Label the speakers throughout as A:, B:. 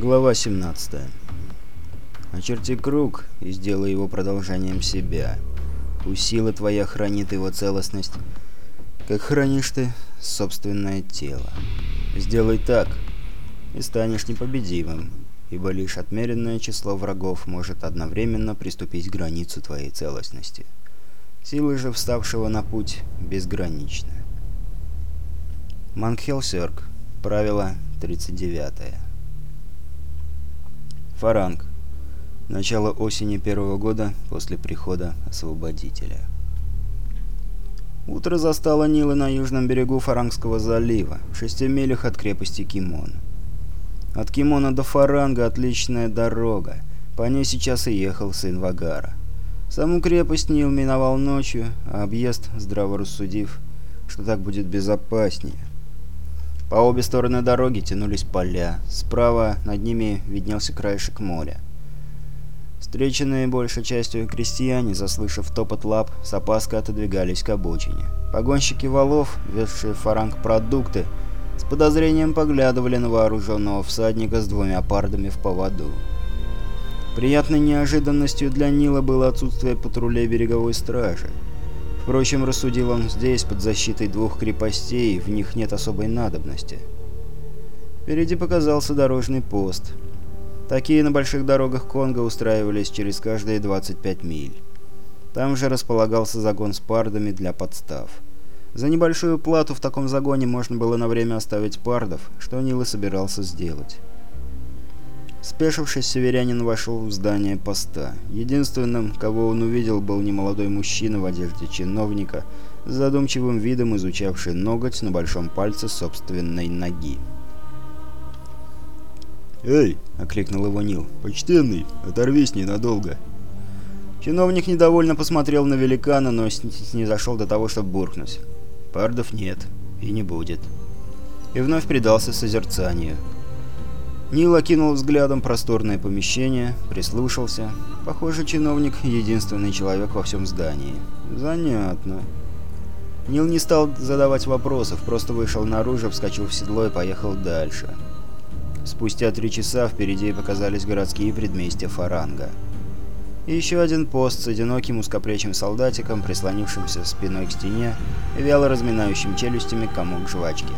A: Глава 17. Очерти круг и сделай его продолжением себя. У силы твоя хранит его целостность, как хранишь ты собственное тело. Сделай так, и станешь непобедимым, ибо лишь отмеренное число врагов может одновременно приступить к границу твоей целостности. Силы же вставшего на путь безграничны. Мангхелсерк. Правило 39. Фаранг. Начало осени первого года после прихода Освободителя. Утро застало Нила на южном берегу Фарангского залива, в шести милях от крепости Кимон. От Кимона до Фаранга отличная дорога, по ней сейчас и ехал сын Вагара. Саму крепость Нил миновал ночью, а объезд, здраво рассудив, что так будет безопаснее. По обе стороны дороги тянулись поля. Справа над ними виднелся краешек моря. Встреченные большей частью крестьяне, заслышав топот лап, с опаской отодвигались к обочине. Погонщики валов, везшие фаранг продукты, с подозрением поглядывали на вооруженного всадника с двумя пардами в поводу. Приятной неожиданностью для Нила было отсутствие патрулей береговой стражи. Впрочем, рассудил он, здесь, под защитой двух крепостей, в них нет особой надобности. Впереди показался дорожный пост. Такие на больших дорогах Конго устраивались через каждые 25 миль. Там же располагался загон с пардами для подстав. За небольшую плату в таком загоне можно было на время оставить пардов, что Нил и собирался сделать. Спешившись, северянин вошел в здание поста. Единственным, кого он увидел, был немолодой мужчина в одежде чиновника, с задумчивым видом изучавший ноготь на большом пальце собственной ноги.
B: «Эй!» — окликнул его Нил. «Почтенный, оторвись ненадолго!»
A: Чиновник недовольно посмотрел на великана, но не зашел до того, чтобы буркнуть. «Пардов нет. И не будет». И вновь предался созерцанию. Нил окинул взглядом просторное помещение, прислушался. Похоже, чиновник — единственный человек во всем здании. Занятно. Нил не стал задавать вопросов, просто вышел наружу, вскочил в седло и поехал дальше. Спустя три часа впереди показались городские предместья Фаранга. И еще один пост с одиноким узкоплечим солдатиком, прислонившимся спиной к стене вяло разминающим челюстями комок жвачки.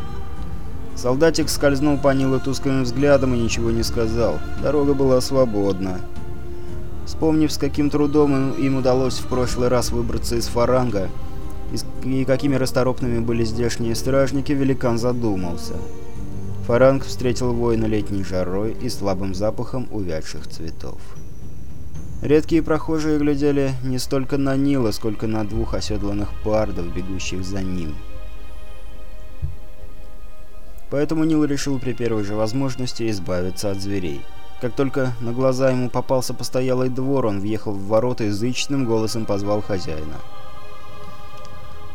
A: Солдатик скользнул по Нилу тусклым взглядом и ничего не сказал. Дорога была свободна. Вспомнив, с каким трудом им удалось в прошлый раз выбраться из фаранга, и какими расторопными были здешние стражники, великан задумался. Фаранг встретил воина летней жарой и слабым запахом увядших цветов. Редкие прохожие глядели не столько на Нила, сколько на двух оседланных пардов, бегущих за ним. Поэтому Нил решил при первой же возможности избавиться от зверей. Как только на глаза ему попался постоялый двор, он въехал в ворота и зычным голосом позвал хозяина.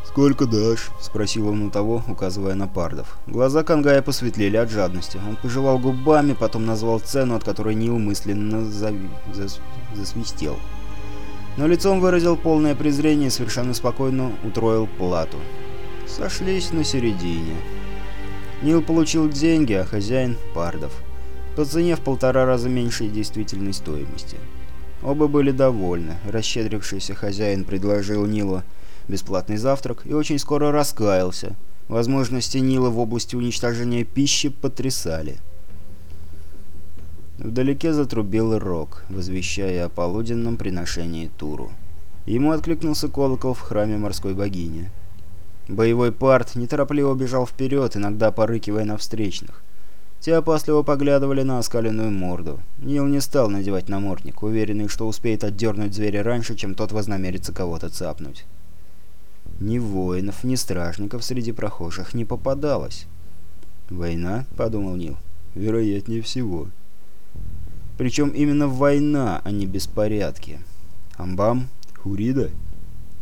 B: «Сколько дашь?»
A: — спросил он у того, указывая на пардов. Глаза Кангая посветлели от жадности. Он пожевал губами, потом назвал цену, от которой Нил мысленно зави... зас... засвистел. Но лицом выразил полное презрение и совершенно спокойно утроил плату. Сошлись на середине. Нил получил деньги, а хозяин — пардов. По цене в полтора раза меньшей действительной стоимости. Оба были довольны. Расщедрившийся хозяин предложил Нилу бесплатный завтрак и очень скоро раскаялся. Возможности Нила в области уничтожения пищи потрясали. Вдалеке затрубил рог, возвещая о полуденном приношении Туру. Ему откликнулся колокол в храме морской богини. Боевой парт неторопливо бежал вперед, иногда порыкивая на встречных. Те опасливо поглядывали на оскаленную морду. Нил не стал надевать намордник, уверенный, что успеет отдернуть зверя раньше, чем тот вознамерится кого-то цапнуть. Ни воинов, ни стражников среди прохожих не попадалось. «Война?» — подумал Нил. «Вероятнее всего». Причем именно война, а не беспорядки. Амбам? Хурида?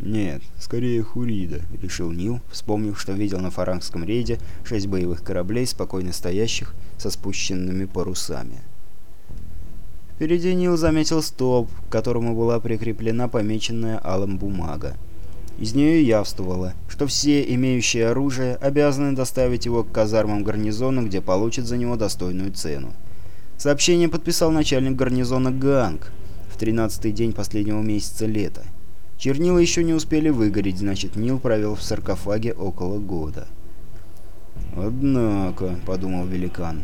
A: «Нет, скорее Хурида», — решил Нил, вспомнив, что видел на фарангском рейде шесть боевых кораблей, спокойно стоящих, со спущенными парусами. Впереди Нил заметил столб, к которому была прикреплена помеченная алым бумага. Из нее явствовало, что все, имеющие оружие, обязаны доставить его к казармам гарнизона, где получат за него достойную цену. Сообщение подписал начальник гарнизона Ганг в тринадцатый день последнего месяца лета. Чернила еще не успели выгореть, значит, Нил провел в саркофаге около года. «Однако», — подумал великан,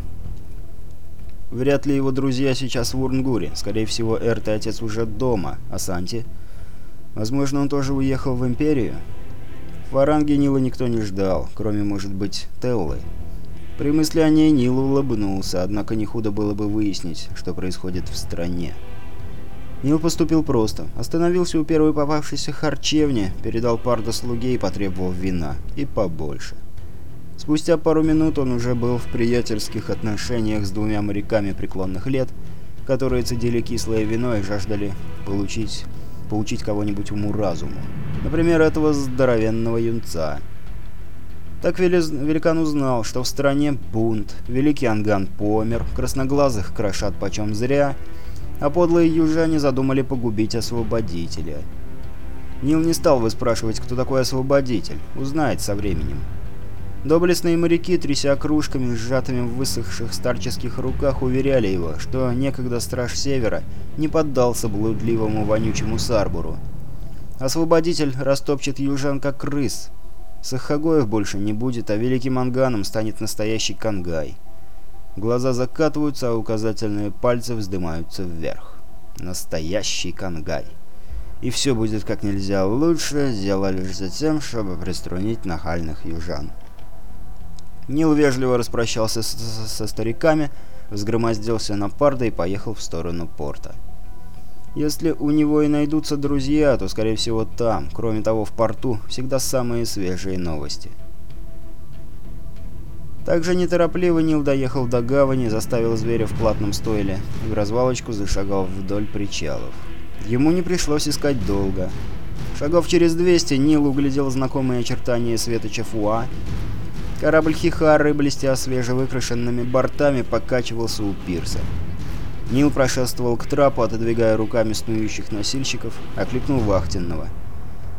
A: — «вряд ли его друзья сейчас в Урнгуре. Скорее всего, Эрт и отец уже дома, а Санти? Возможно, он тоже уехал в Империю?» В Варанге Нила никто не ждал, кроме, может быть, Теллы. При мысли о ней Нил улыбнулся, однако не худо было бы выяснить, что происходит в стране. Нил поступил просто. Остановился у первой попавшейся харчевни, передал Парда слуге и потребовал вина. И побольше. Спустя пару минут он уже был в приятельских отношениях с двумя моряками преклонных лет, которые цедили кислое вино и жаждали получить, получить кого-нибудь уму-разуму. Например, этого здоровенного юнца. Так великан узнал, что в стране бунт, великий Анган помер, красноглазых крошат почем зря, а подлые южане задумали погубить освободителя. Нил не стал выспрашивать, кто такой освободитель, узнает со временем. Доблестные моряки, тряся кружками, сжатыми в высохших старческих руках, уверяли его, что некогда страж Севера не поддался блудливому вонючему Сарбуру. Освободитель растопчет южан как крыс. Сахагоев больше не будет, а великим анганом станет настоящий кангай. Глаза закатываются, а указательные пальцы вздымаются вверх. Настоящий кангай. И все будет как нельзя лучше, дело лишь за тем, чтобы приструнить нахальных южан. Нил вежливо распрощался с -с со стариками, взгромоздился на парда и поехал в сторону порта. Если у него и найдутся друзья, то, скорее всего, там. Кроме того, в порту всегда самые свежие новости. Также неторопливо Нил доехал до гавани, заставил зверя в платном стойле и в развалочку зашагал вдоль причалов. Ему не пришлось искать долго. Шагов через 200 Нил углядел знакомые очертания светоча Фуа, Корабль Хихары, блестя свежевыкрашенными бортами, покачивался у пирса. Нил прошествовал к трапу, отодвигая руками снующих носильщиков, окликнул вахтенного.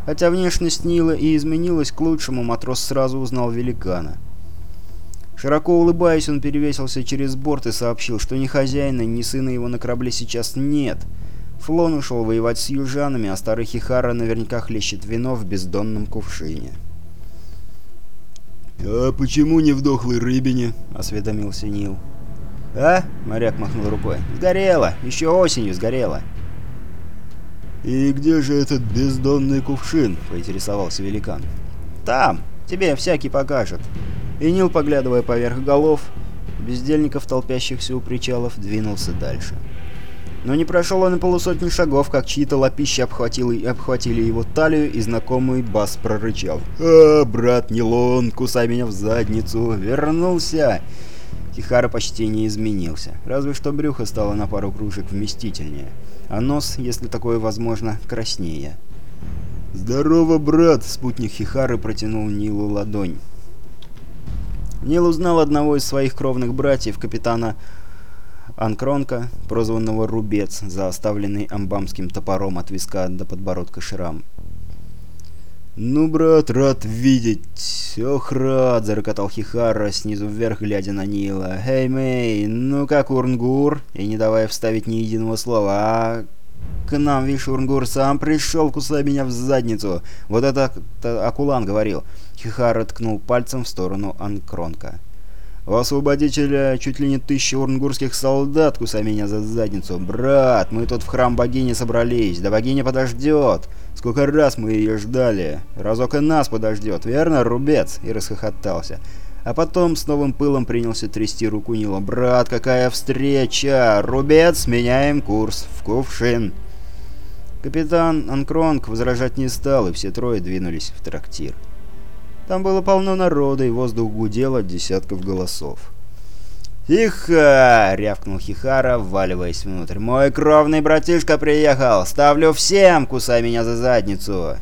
A: Хотя внешность Нила и изменилась к лучшему, матрос сразу узнал великана. Широко улыбаясь, он перевесился через борт и сообщил, что ни хозяина, ни сына его на корабле сейчас нет. Флон ушел воевать с южанами, а старый Хихара наверняка хлещет вино в бездонном кувшине.
B: «А почему не в дохлой рыбине?»
A: — осведомился Нил. «А?» — моряк махнул рукой. «Сгорело! Еще осенью сгорело!»
B: «И где же этот бездонный кувшин?» — поинтересовался великан.
A: «Там! Тебе всякий покажет!» И Нил, поглядывая поверх голов, бездельников, толпящихся у причалов, двинулся дальше. Но не прошел он и полусотни шагов, как чьи-то лапищи обхватили, обхватили его талию, и знакомый бас прорычал. «А, брат Нилон, кусай меня в задницу! Вернулся!» Хихара почти не изменился, разве что брюхо стало на пару кружек вместительнее, а нос, если такое возможно, краснее.
B: «Здорово, брат!» — спутник Хихары протянул Нилу ладонь.
A: Нил узнал одного из своих кровных братьев, капитана Анкронка, прозванного Рубец, за оставленный амбамским топором от виска до подбородка шрам.
B: «Ну, брат, рад видеть. Ох, рад!» — зарокотал Хихара, снизу вверх глядя на Нила. «Эй, Мэй, ну как Урнгур?» И не давая вставить ни единого слова. «А к нам, видишь, Урнгур сам пришел, кусай меня в задницу!» Вот это Акулан говорил. Хихара ткнул пальцем в сторону Анкронка. У освободителя чуть ли не тысяча урнгурских солдат, кусай меня за задницу. Брат, мы тут в храм богини собрались, да богиня подождет. Сколько раз мы ее ждали. Разок и нас подождет, верно, рубец?» И расхохотался. А потом с новым пылом принялся трясти руку Нила. «Брат, какая встреча! Рубец, меняем курс. В кувшин!» Капитан Анкронг возражать не стал, и все трое двинулись в трактир. Там было полно народа, и воздух гудел от десятков голосов. «Тихо!» — рявкнул Хихара, вваливаясь внутрь. «Мой кровный братишка приехал! Ставлю всем! Кусай меня за задницу!»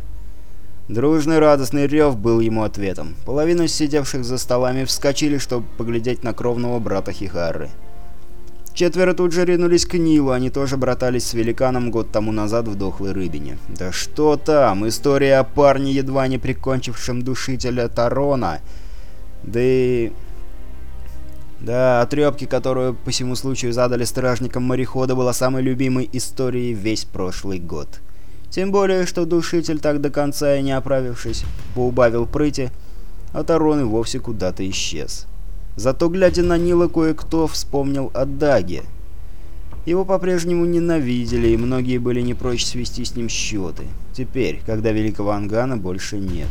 B: Дружный радостный рев был ему ответом. Половина сидевших за столами вскочили, чтобы поглядеть на кровного брата Хихары. Четверо тут же ринулись к Нилу, они тоже братались с великаном год тому назад в дохлой рыбине. Да что там, история о парне, едва не прикончившем душителя Тарона. Да и...
A: Да, отрёбки, которую по всему случаю задали стражникам морехода, была самой любимой историей весь прошлый год. Тем более, что душитель так до конца и не оправившись, поубавил прыти, а Тарон и вовсе куда-то исчез. Зато, глядя на Нила, кое-кто вспомнил о Даге. Его по-прежнему ненавидели, и многие были не прочь свести с ним счеты. Теперь, когда Великого Ангана больше нет.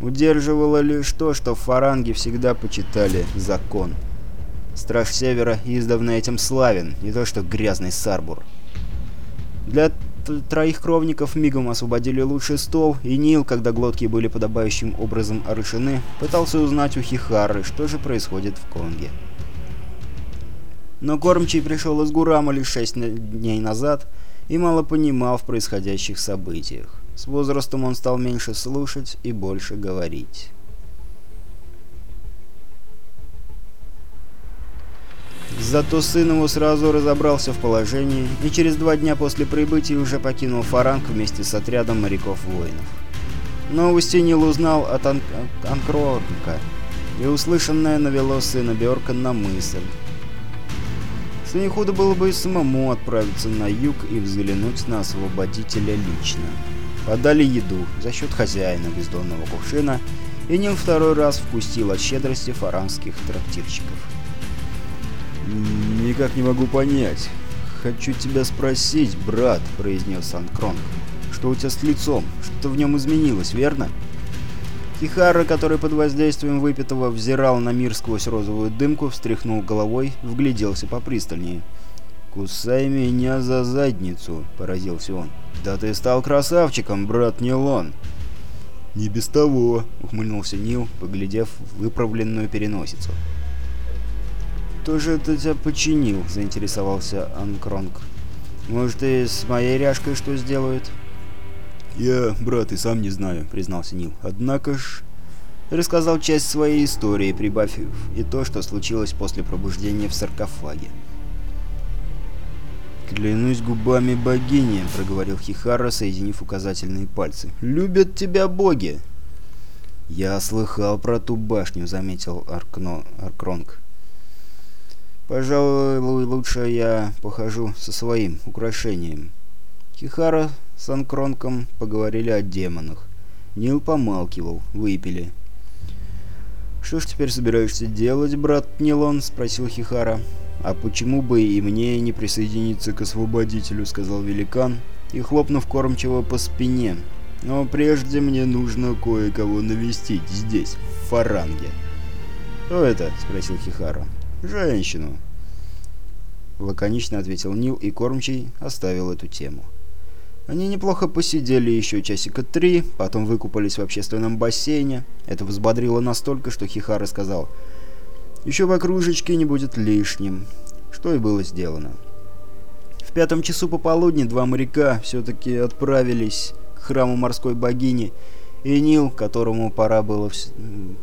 A: Удерживало лишь то, что в фаранге всегда почитали закон. Страж Севера издавна этим славен, не то что грязный Сарбур. Для троих кровников мигом освободили лучший стол, и Нил, когда глотки были подобающим образом орошены, пытался узнать у Хихары, что же происходит в Конге. Но кормчий пришел из Гурама лишь шесть дней назад и мало понимал в происходящих событиях. С возрастом он стал меньше слушать и больше говорить. Зато сын его сразу разобрался в положении и через два дня после прибытия уже покинул Фаранг вместе с отрядом моряков-воинов. Новости Нил узнал от, Ан Анкроорнка, и услышанное навело сына Бёрка на мысль. С не худо было бы и самому отправиться на юг и взглянуть на освободителя лично. Подали еду за счет хозяина бездонного кувшина, и Нил второй раз вкусил от щедрости фаранских трактирщиков.
B: «Никак не могу понять. Хочу тебя спросить, брат», — произнес Санкронг. «Что у тебя с лицом? Что в нем изменилось, верно?»
A: Кихара, который под воздействием выпитого взирал на мир сквозь розовую дымку, встряхнул головой, вгляделся попристальнее.
B: «Кусай меня за задницу», — поразился он. «Да ты стал красавчиком, брат Нилон!»
A: «Не без того», — ухмыльнулся Нил, поглядев в выправленную переносицу. «Кто же это тебя починил?» — заинтересовался Анкронг. «Может, и с моей ряжкой что сделают?»
B: «Я, брат, и сам не знаю», — признался Нил. «Однако ж...»
A: Рассказал часть своей истории, прибавив и то, что случилось после пробуждения в саркофаге.
B: «Клянусь губами богини», — проговорил Хихара, соединив указательные пальцы. «Любят тебя боги!»
A: «Я слыхал про ту башню», — заметил Аркно... Аркронг. Пожалуй, лучше я похожу со своим украшением. Хихара с Анкронком поговорили о демонах. Нил помалкивал, выпили. «Что ж теперь собираешься делать, брат Нилон?» — спросил Хихара. «А почему бы и мне не присоединиться к освободителю?» — сказал великан, и хлопнув кормчиво по спине. «Но прежде мне нужно кое-кого навестить здесь, в Фаранге». «Кто это?» — спросил Хихара. «Женщину», — лаконично ответил Нил, и кормчий оставил эту тему. Они неплохо посидели еще часика три, потом выкупались в общественном бассейне. Это взбодрило настолько, что Хихара сказал, «Еще в окружечке не будет лишним», что и было сделано. В пятом часу пополудни два моряка все-таки отправились к храму морской богини, и Нил, которому пора было,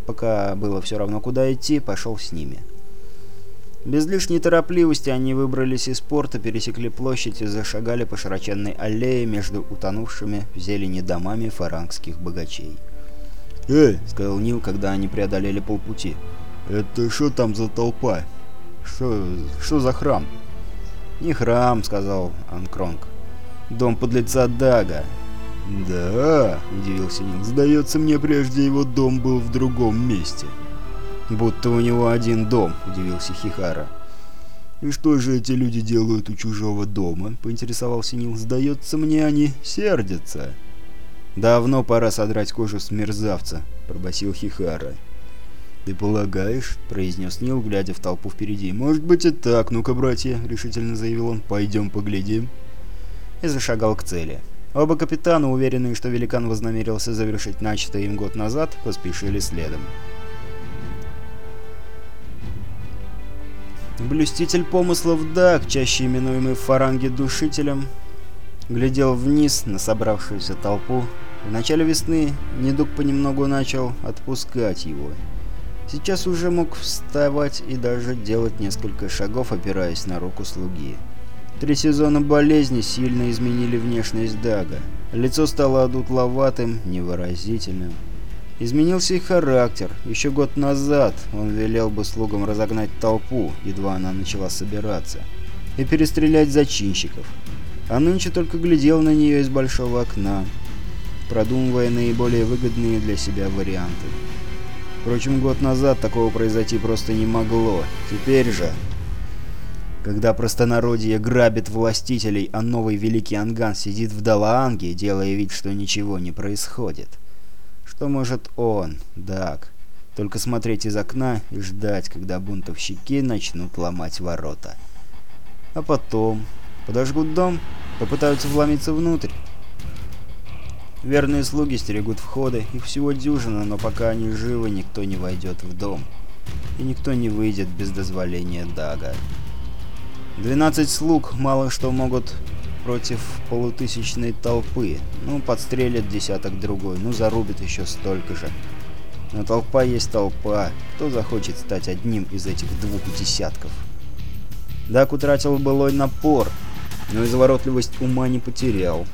A: пока было все равно куда идти, пошел с ними. Без лишней торопливости они выбрались из порта, пересекли площадь и зашагали по широченной аллее между утонувшими в зелени домами фарангских богачей.
B: «Эй!» — сказал Нил, когда они преодолели полпути. «Это что там за толпа? Что, за храм?»
A: «Не храм», — сказал Анкронг. «Дом подлеца Дага».
B: «Да?» — удивился Нил. «Сдается мне, прежде его дом был в другом месте».
A: «Будто у него один дом», — удивился Хихара.
B: «И что же эти люди делают у чужого дома?» — поинтересовался Нил. «Сдается мне, они сердятся».
A: «Давно пора содрать кожу с мерзавца», — пробасил Хихара.
B: «Ты полагаешь?» — произнес Нил, глядя в толпу впереди. «Может быть и так. Ну-ка, братья», — решительно заявил он. «Пойдем поглядим».
A: И зашагал к цели. Оба капитана, уверенные, что великан вознамерился завершить начатое им год назад, поспешили следом. Блюститель помыслов Даг, чаще именуемый в фаранге душителем, глядел вниз на собравшуюся толпу. В начале весны недуг понемногу начал отпускать его. Сейчас уже мог вставать и даже делать несколько шагов, опираясь на руку слуги. Три сезона болезни сильно изменили внешность Дага. Лицо стало одутловатым, невыразительным. Изменился и характер. Еще год назад он велел бы слугам разогнать толпу, едва она начала собираться, и перестрелять зачинщиков. А нынче только глядел на нее из большого окна, продумывая наиболее выгодные для себя варианты. Впрочем, год назад такого произойти просто не могло. Теперь же, когда простонародье грабит властителей, а новый великий Анган сидит в Далаанге, делая вид, что ничего не происходит. Что может он, Дак? Только смотреть из окна и ждать, когда бунтовщики начнут ломать ворота. А потом подожгут дом, попытаются вломиться внутрь. Верные слуги стерегут входы, их всего дюжина, но пока они живы, никто не войдет в дом. И никто не выйдет без дозволения Дага. Двенадцать слуг мало что могут против полутысячной толпы. Ну, подстрелят десяток другой, ну, зарубит еще столько же. Но толпа есть толпа. Кто захочет стать одним из этих двух десятков? Дак утратил былой напор, но изворотливость ума не потерял.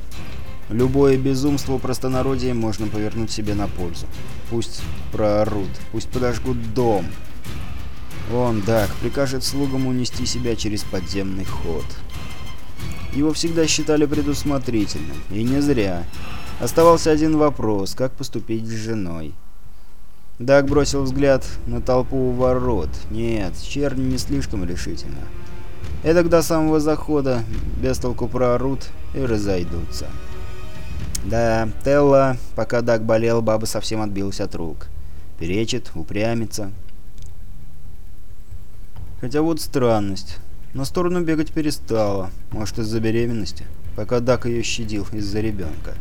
A: Любое безумство простонародья можно повернуть себе на пользу. Пусть проорут, пусть подожгут дом. Он, Дак, прикажет слугам унести себя через подземный ход. Его всегда считали предусмотрительным, и не зря. Оставался один вопрос, как поступить с женой. Даг бросил взгляд на толпу у ворот. Нет, черни не слишком решительно. Эдак до самого захода без толку проорут и разойдутся. Да, Телла, пока Даг болел, баба совсем отбилась от рук. Перечит, упрямится. Хотя вот странность. На сторону бегать перестала, может из-за беременности, пока Дак ее щадил из-за ребенка.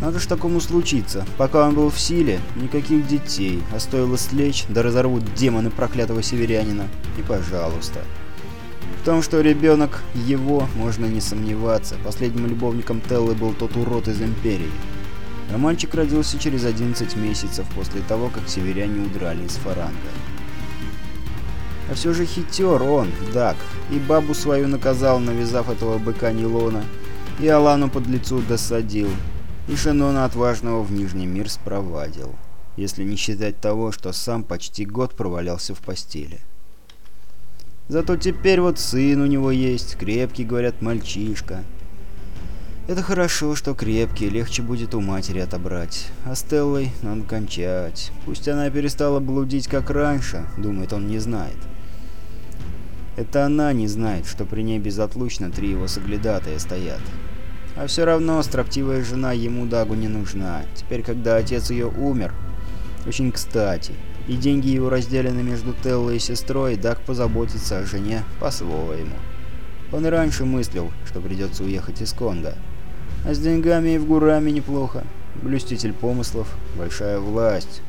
A: Надо ж такому случиться. Пока он был в силе, никаких детей, а стоило слечь, да разорвут демоны проклятого северянина, и пожалуйста. В том, что ребенок его, можно не сомневаться. Последним любовником Теллы был тот урод из Империи. А мальчик родился через 11 месяцев после того, как северяне удрали из Фаранга. А все же хитер он, Дак, и бабу свою наказал, навязав этого быка Нилона, и Алану под лицу досадил, и Шенона отважного в Нижний мир спровадил, если не считать того, что сам почти год провалялся в постели. Зато теперь вот сын у него есть, крепкий, говорят, мальчишка. Это хорошо, что крепкий, легче будет у матери отобрать. А Стеллой надо кончать. Пусть она перестала блудить, как раньше, думает, он не знает. Это она не знает, что при ней безотлучно три его соглядатая стоят. А все равно строптивая жена ему Дагу не нужна. Теперь, когда отец ее умер, очень кстати, и деньги его разделены между Теллой и сестрой, Даг позаботится о жене по-своему. Он и раньше мыслил, что придется уехать из Конга. А с деньгами и в Гураме неплохо. Блюститель помыслов, большая власть.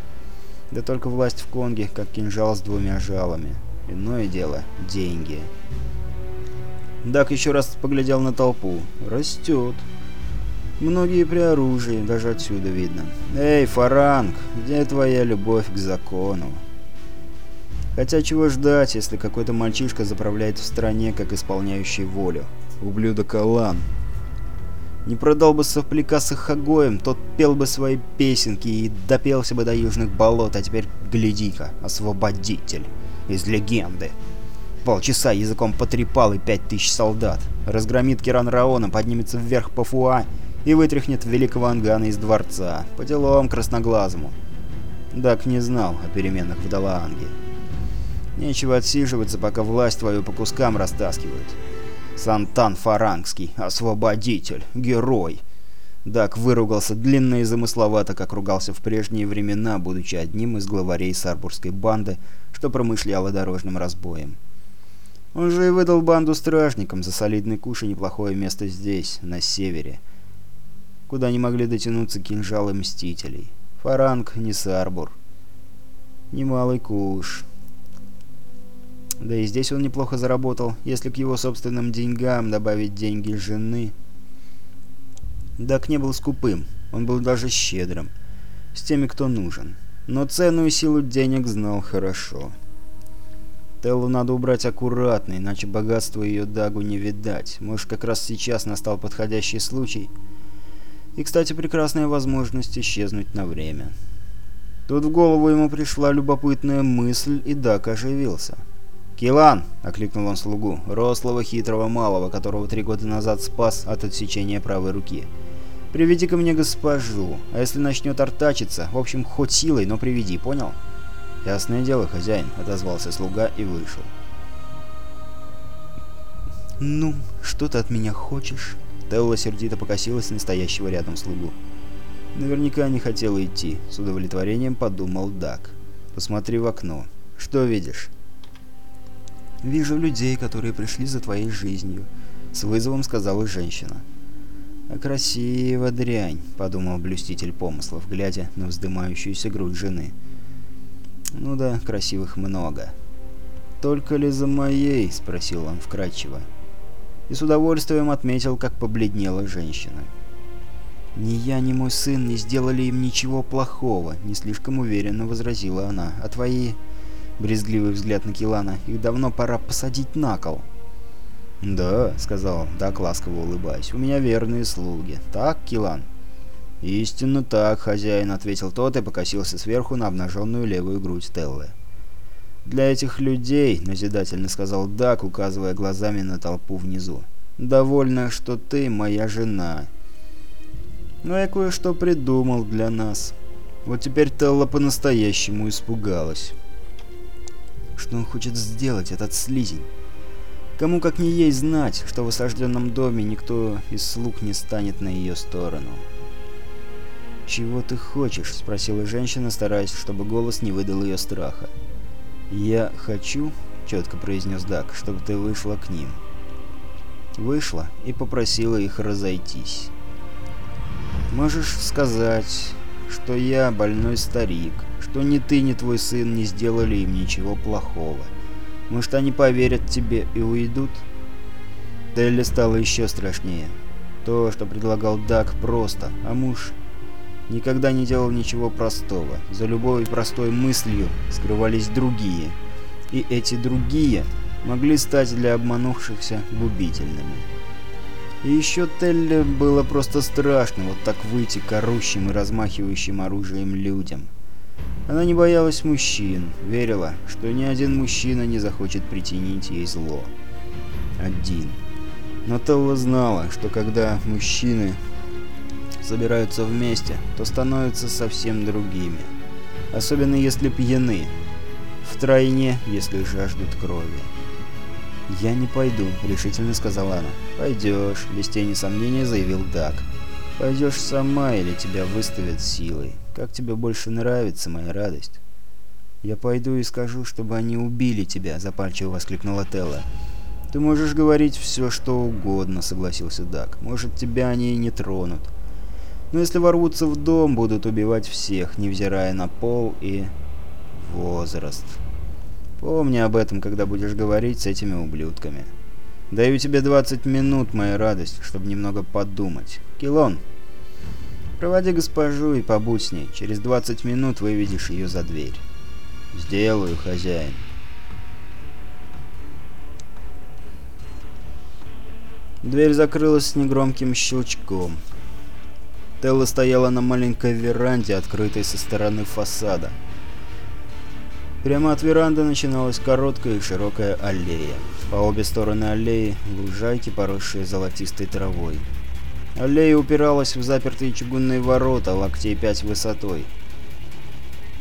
A: Да только власть в Конге, как кинжал с двумя жалами. Иное дело — деньги. Дак еще раз поглядел на толпу. Растет. Многие при оружии, даже отсюда видно. Эй, Фаранг, где твоя любовь к закону? Хотя чего ждать, если какой-то мальчишка заправляет в стране, как исполняющий волю? Ублюдок Алан. Не продал бы сопляка с Хагоем, тот пел бы свои песенки и допелся бы до южных болот, а теперь гляди-ка, освободитель из легенды. Полчаса языком потрепал и пять тысяч солдат. Разгромит Киран Раона, поднимется вверх по Фуа и вытряхнет великого Ангана из дворца. По делам красноглазому. Дак не знал о переменах в Далаанге. Нечего отсиживаться, пока власть твою по кускам растаскивают. Сантан Фарангский, освободитель, герой. Дак выругался длинно и замысловато, как ругался в прежние времена, будучи одним из главарей сарбурской банды, что промышляла дорожным разбоем. Он же и выдал банду стражникам за солидный куш и неплохое место здесь, на севере, куда не могли дотянуться кинжалы Мстителей. Фаранг не Сарбур. Немалый куш. Да и здесь он неплохо заработал, если к его собственным деньгам добавить деньги жены. Дак не был скупым, он был даже щедрым. С теми, кто нужен но цену и силу денег знал хорошо. Теллу надо убрать аккуратно, иначе богатство ее Дагу не видать. Может, как раз сейчас настал подходящий случай. И, кстати, прекрасная возможность исчезнуть на время. Тут в голову ему пришла любопытная мысль, и Дак оживился. «Килан!» — окликнул он слугу, рослого, хитрого, малого, которого три года назад спас от отсечения правой руки. «Приведи ко мне госпожу, а если начнет артачиться, в общем, хоть силой, но приведи, понял?» «Ясное дело, хозяин», — отозвался слуга и вышел. «Ну, что ты от меня хочешь?» Телла сердито покосилась на стоящего рядом слугу. Наверняка не хотела идти, с удовлетворением подумал Дак. «Посмотри в окно. Что видишь?» «Вижу людей, которые пришли за твоей жизнью», — с вызовом сказала женщина. «А красиво дрянь», — подумал блюститель помыслов, глядя на вздымающуюся грудь жены. «Ну да, красивых много». «Только ли за моей?» — спросил он вкратчиво. И с удовольствием отметил, как побледнела женщина. «Ни я, ни мой сын не сделали им ничего плохого», — не слишком уверенно возразила она. «А твои...» — брезгливый взгляд на Килана. «Их давно пора посадить на кол». «Да», — сказал Дак, ласково улыбаясь, — «у меня верные слуги. Так, Килан?» «Истинно так, хозяин», — ответил тот и покосился сверху на обнаженную левую грудь Теллы. «Для этих людей», — назидательно сказал Дак, указывая глазами на толпу внизу, — «довольно, что ты моя жена, но я кое-что придумал для нас. Вот теперь Телла по-настоящему испугалась. Что он хочет сделать, этот слизень? Кому как не ей знать, что в осажденном доме никто из слуг не станет на ее сторону. «Чего ты хочешь?» — спросила женщина, стараясь, чтобы голос не выдал ее страха. «Я хочу», — четко произнес Дак, — «чтобы ты вышла к ним». Вышла и попросила их разойтись. Можешь сказать, что я больной старик, что ни ты, ни твой сын не сделали им ничего плохого. Может, они поверят тебе и уйдут?» Телли стало еще страшнее. То, что предлагал Дак, просто, а муж никогда не делал ничего простого. За любой простой мыслью скрывались другие. И эти другие могли стать для обманувшихся губительными. И еще Телле было просто страшно вот так выйти к орущим и размахивающим оружием людям. Она не боялась мужчин, верила, что ни один мужчина не захочет причинить ей зло. Один. Но Телла знала, что когда мужчины собираются вместе, то становятся совсем другими. Особенно если пьяны. Втройне, если жаждут крови. «Я не пойду», — решительно сказала она. «Пойдешь», — без тени сомнения заявил Дак. «Пойдешь сама или тебя выставят силой? Как тебе больше нравится моя радость?» «Я пойду и скажу, чтобы они убили тебя», — запальчиво воскликнула Телла. «Ты можешь говорить все, что угодно», — согласился Дак. «Может, тебя они и не тронут. Но если ворвутся в дом, будут убивать всех, невзирая на пол и возраст». Помни об этом, когда будешь говорить с этими ублюдками. Даю тебе 20 минут, моя радость, чтобы немного подумать. Килон, проводи госпожу и побудь с ней. Через 20 минут выведешь ее за дверь. Сделаю, хозяин. Дверь закрылась с негромким щелчком. Телла стояла на маленькой веранде, открытой со стороны фасада. Прямо от веранды начиналась короткая и широкая аллея. По обе стороны аллеи — лужайки, поросшие золотистой травой. Аллея упиралась в запертые чугунные ворота, локтей пять высотой.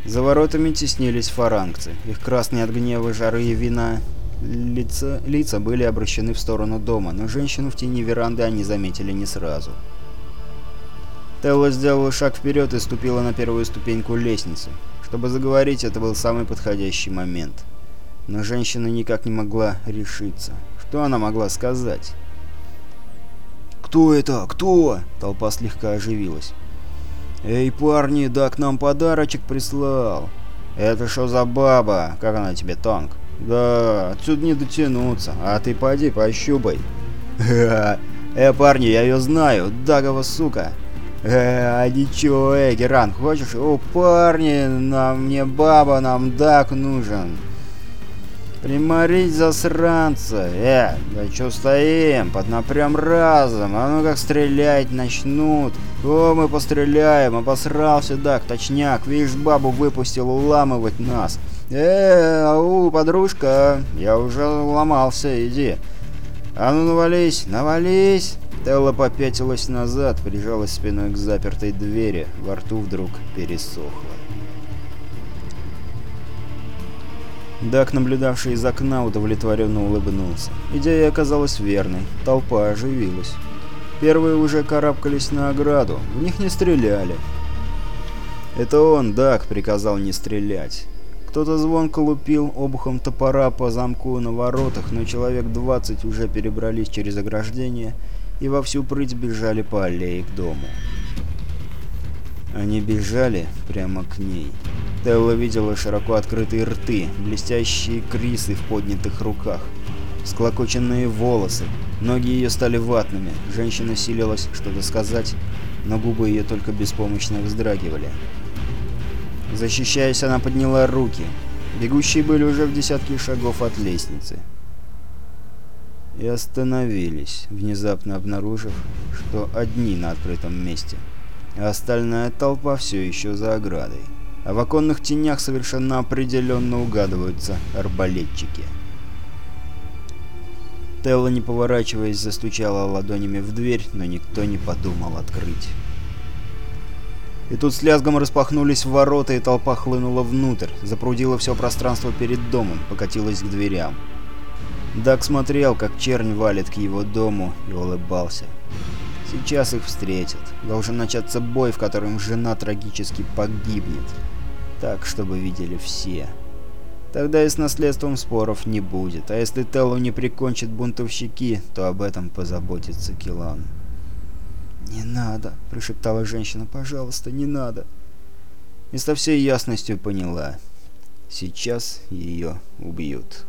A: За воротами теснились фарангцы. Их красные от гнева, жары и вина лица, лица были обращены в сторону дома, но женщину в тени веранды они заметили не сразу. Телла сделала шаг вперед и ступила на первую ступеньку лестницы. Чтобы заговорить, это был самый подходящий момент. Но женщина никак не могла решиться. Что она могла сказать? «Кто это? Кто?» Толпа слегка оживилась. «Эй, парни, да к нам подарочек прислал!» «Это что за баба? Как она тебе, танк?» «Да, отсюда не дотянуться, а ты пойди пощупай». «Ха-ха! Э, парни, я ее знаю, Дагова сука!» Э, ничего, эй, Геран, хочешь? О, парни, нам не баба, нам дак нужен. «Приморить засранца! Э, да чё стоим? Поднапрям разом! А ну как стрелять начнут! О, мы постреляем! Обосрался, так, точняк! Видишь, бабу выпустил уламывать нас! Э, ау, подружка! Я уже уломался, иди! А ну навались, навались!» Телла попятилась назад, прижалась спиной к запертой двери, во рту вдруг пересохло. Дак, наблюдавший из окна, удовлетворенно улыбнулся. Идея оказалась верной. Толпа оживилась. Первые уже карабкались на ограду. В них не стреляли. Это он, Дак, приказал не стрелять. Кто-то звонко лупил обухом топора по замку на воротах, но человек 20 уже перебрались через ограждение и во всю прыть бежали по аллее к дому. Они бежали прямо к ней. Телла видела широко открытые рты, блестящие крисы в поднятых руках, склокоченные волосы. Ноги ее стали ватными. Женщина силилась что-то сказать, но губы ее только беспомощно вздрагивали. Защищаясь, она подняла руки. Бегущие были уже в десятки шагов от лестницы. И остановились, внезапно обнаружив, что одни на открытом месте, остальная толпа все еще за оградой а в оконных тенях совершенно определенно угадываются арбалетчики. Телла, не поворачиваясь, застучала ладонями в дверь, но никто не подумал открыть. И тут с лязгом распахнулись ворота, и толпа хлынула внутрь, запрудила все пространство перед домом, покатилась к дверям. Дак смотрел, как чернь валит к его дому, и улыбался. Сейчас их встретят. Должен начаться бой, в котором жена трагически погибнет так, чтобы видели все. Тогда и с наследством споров не будет, а если Теллу не прикончит бунтовщики, то об этом позаботится Килан. «Не надо», — прошептала женщина, — «пожалуйста, не надо». И со всей ясностью поняла. Сейчас ее убьют.